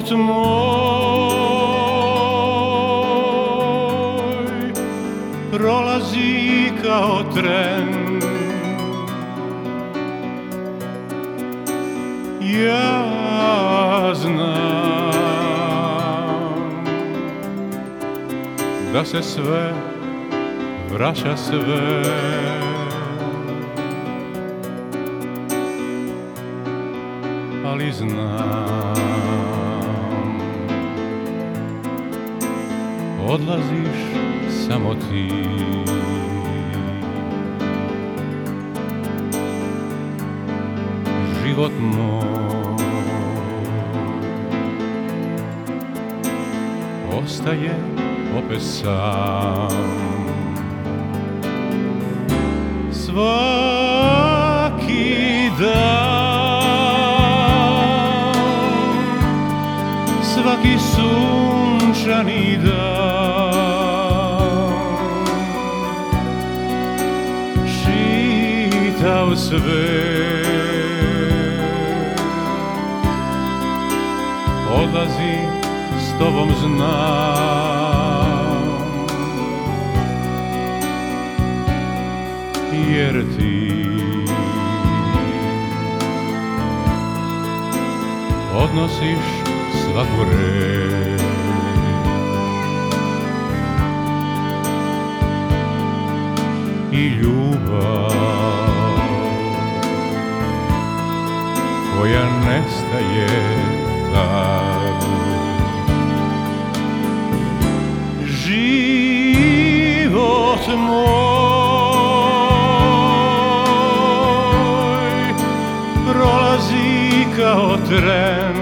život můj prolazí kao tren. Já znám, da se sve vraša sve. Ali znám. Odlaziš samo ti. Život moj ostaje opet sam. Svaki dan svaki sunčani dan sve. Odlazi s tobom znam jer ti odnosiš svaku reč nestaje tad život moj prolazi kao tren.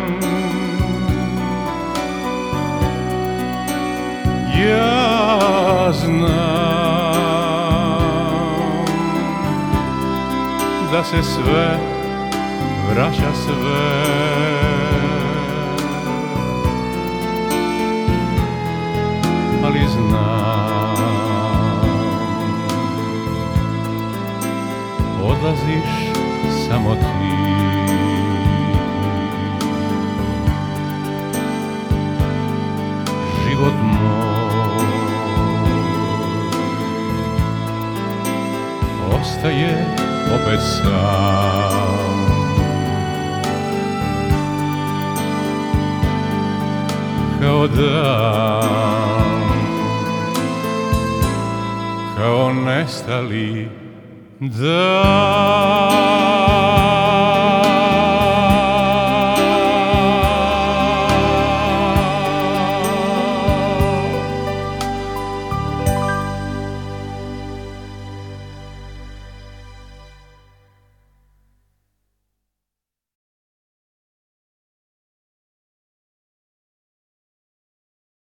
Ja znam da se sve vraća sve ali znam odlaziš samo ti. Život moj ostaje opet sam kao dan kao nestali dan